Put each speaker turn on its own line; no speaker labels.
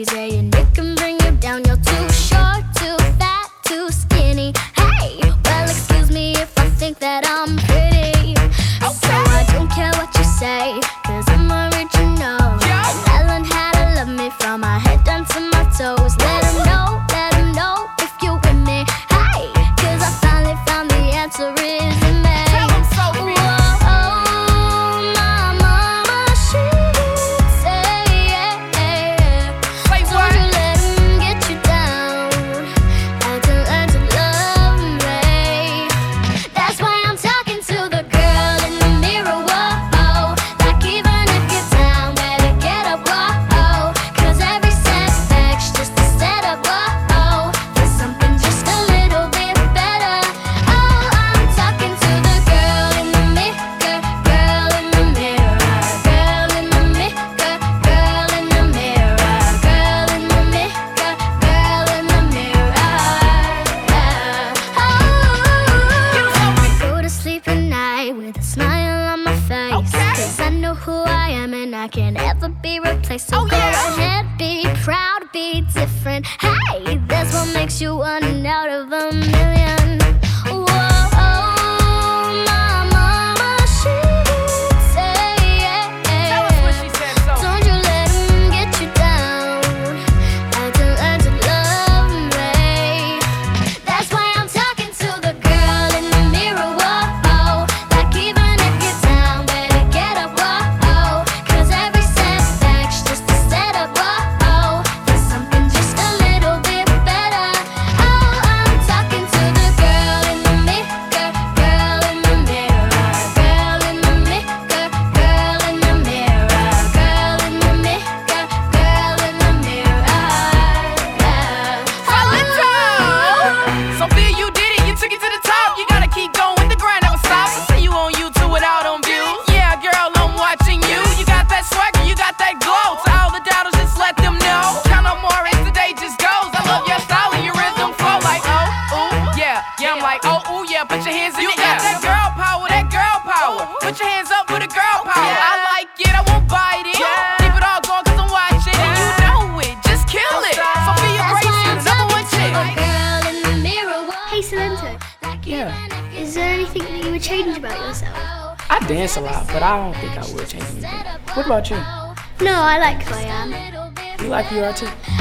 easy and it can bring you down. You're too short, too fat, too skinny. Hey, well, excuse me if I think that I. face. Cause I know who I am and I can never be replaced. So Oh, go yeah. ahead, be proud, be different. Hey, that's what makes you one out of a million.
Yeah. Put your hands in You the air. got that girl power, that girl power. Put your hands up for the girl power. I like it, I won't bite it. Keep it all going, cause I'm watching. And you know it. Just kill it. Sophia That's why Grace, I'm the number one talking chick. to the
girl in the mirror. Hey, Salento, Yeah. is there anything that you would change about yourself? I dance a lot, but I don't think I would change anything. What about you? No, I like who I am. You like who you are too? I'm talking